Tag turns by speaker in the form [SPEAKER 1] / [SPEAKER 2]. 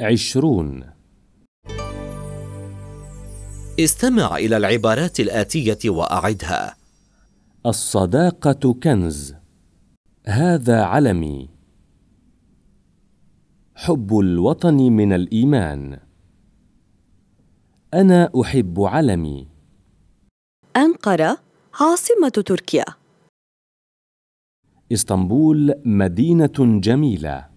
[SPEAKER 1] عشرون.
[SPEAKER 2] استمع إلى العبارات الآتية وأعدها.
[SPEAKER 1] الصداقة كنز. هذا علمي. حب الوطن من الإيمان. أنا أحب علمي.
[SPEAKER 3] أنقرة عاصمة تركيا.
[SPEAKER 1] إسطنبول مدينة جميلة.